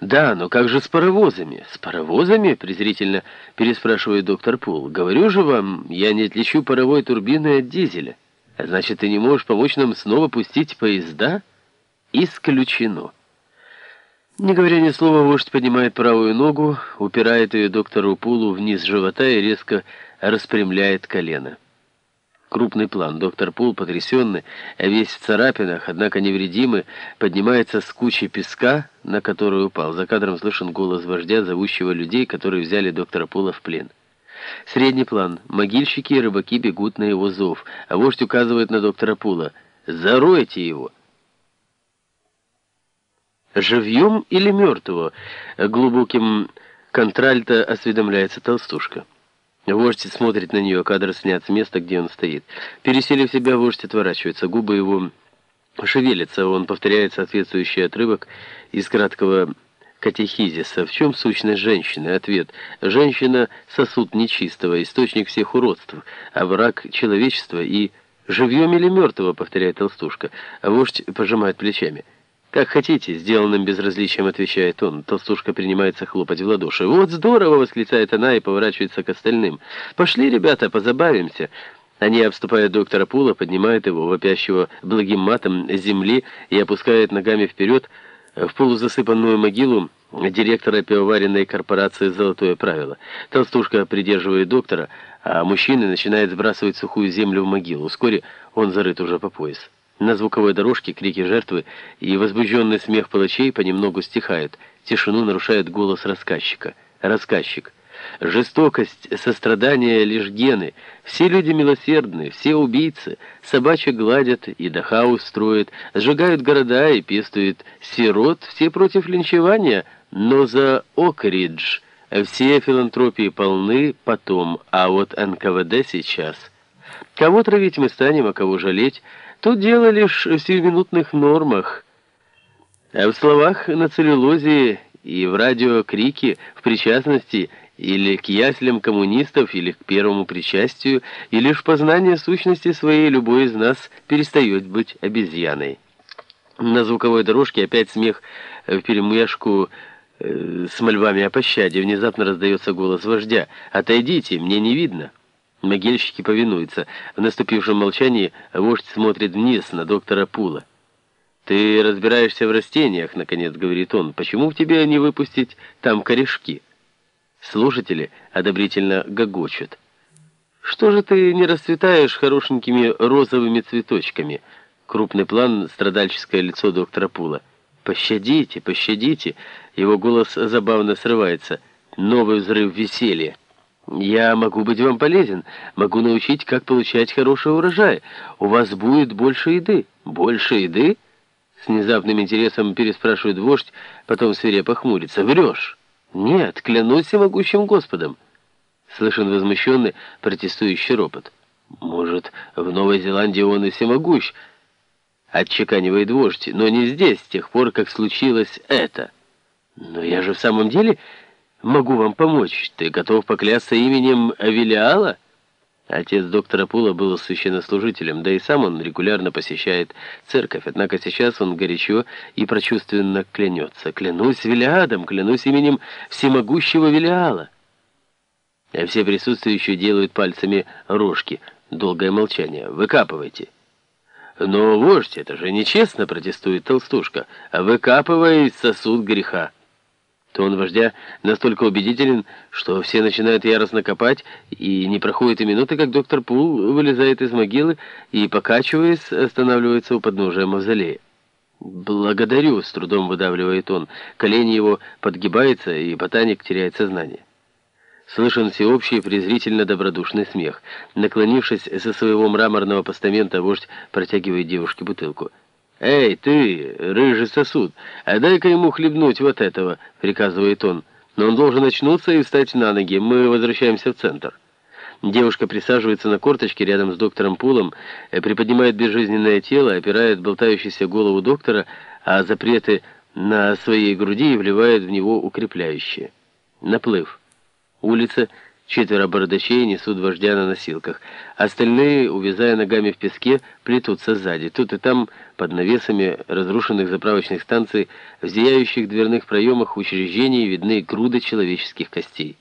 «Да, но как же с паровозами?» «С паровозами?» — презрительно переспрашивает доктор Пул. «Говорю же вам, я не отличу паровой турбины от дизеля. А значит, ты не можешь помочь нам снова пустить поезда?» «Исключено». Не говоря ни слова, вождь поднимает правую ногу, упирает ее доктору Пулу вниз живота и резко распрямляет колено. Крупный план. Доктор Пул, потрясенный, весь в царапинах, однако невредимый, поднимается с кучи песка, на которую упал. За кадром слышен голос вождя, зовущего людей, которые взяли доктора Пула в плен. Средний план. Могильщики и рыбаки бегут на его зов, а вождь указывает на доктора Пула. «Заройте его!» «Живьем или мертвого?» Глубоким контральто осведомляется толстушка. Вождь смотрит на нее, кадр снят с места, где он стоит. Переселив себя, вождь отворачивается, губы его шевелятся, он повторяет соответствующий отрывок из краткого катехизиса. В чем сущность женщины? Ответ. Женщина — сосуд нечистого, источник всех уродств, а враг человечества и... «Живьем или мертвого?» — повторяет толстушка. А вождь пожимает плечами. «Как хотите», — сделанным безразличием отвечает он. Толстушка принимается хлопать в ладоши. «Вот здорово!» — восклицает она и поворачивается к остальным. «Пошли, ребята, позабавимся!» Они обступают доктора Пула, поднимают его, вопящего благим матом, земли и опускают ногами вперед в полузасыпанную могилу директора пивоваренной корпорации «Золотое правило». Толстушка придерживает доктора, а мужчины начинают сбрасывать сухую землю в могилу. Вскоре он зарыт уже по пояс. На звуковой дорожке крики жертвы и возбужденный смех палачей понемногу стихают. Тишину нарушает голос рассказчика. Рассказчик. Жестокость, сострадание — лишь гены. Все люди милосердны, все убийцы. Собачек гладят и дахау строят, сжигают города и пестуют сирот. Все против линчевания, но за Окридж. Все филантропии полны потом, а вот НКВД сейчас. Кого травить мы станем, а кого жалеть — Тут дело лишь в сиюминутных нормах. А в словах на целлюлозе и в радиокрике, в причастности или к яслям коммунистов, или к первому причастию, и лишь познание сущности своей любой из нас перестает быть обезьяной. На звуковой дорожке опять смех в перемешку э, с мольбами о пощаде. Внезапно раздается голос вождя. «Отойдите, мне не видно». Могильщики повинуются. В наступившем молчании вождь смотрит вниз на доктора Пула. «Ты разбираешься в растениях», — наконец говорит он. «Почему в тебе не выпустить там корешки?» Слушатели одобрительно гогочут. «Что же ты не расцветаешь хорошенькими розовыми цветочками?» Крупный план, страдальческое лицо доктора Пула. «Пощадите, пощадите!» Его голос забавно срывается. Новый взрыв веселья. Я могу быть вам полезен, могу научить, как получать хороший урожай. У вас будет больше еды. Больше еды? С внезапным интересом переспрашивает вождь, потом свирепо хмурится. Врешь? Нет, клянусь всемогущим Господом. Слышен возмущенный, протестующий ропот. Может, в Новой Зеландии он и всемогущ, отчеканивает вождь, но не здесь, с тех пор, как случилось это. Но я же в самом деле могу вам помочь. Ты готов поклясться именем Авелиала?» Отец доктора Пула был священнослужителем, да и сам он регулярно посещает церковь, однако сейчас он горячо и прочувственно клянется. «Клянусь Велиадом, клянусь именем всемогущего Велиала!» А все присутствующие делают пальцами рожки. Долгое молчание. «Выкапывайте!» «Но, вождь, это же нечестно!» — протестует толстушка. «Выкапывай сосуд греха!» Тон вождя настолько убедителен, что все начинают яростно копать, и не проходит и минуты, как доктор Пул вылезает из могилы и, покачиваясь, останавливается у подножия мавзолея. «Благодарю», — с трудом выдавливает он. Колени его подгибаются, и ботаник теряет сознание. Слышен всеобщий презрительно-добродушный смех. Наклонившись со своего мраморного постамента, вождь протягивает девушке бутылку. «Эй, ты, рыжий сосуд, а дай-ка ему хлебнуть вот этого», — приказывает он. «Но он должен очнуться и встать на ноги. Мы возвращаемся в центр». Девушка присаживается на корточке рядом с доктором Пулом, э, приподнимает безжизненное тело, опирает болтающуюся голову доктора, а запреты на своей груди и вливает в него укрепляющие. Наплыв. Улица Четверо бородачей несут вождя на носилках. Остальные, увязая ногами в песке, плетутся сзади. Тут и там, под навесами разрушенных заправочных станций, в зияющих дверных проемах учреждений видны груды человеческих костей.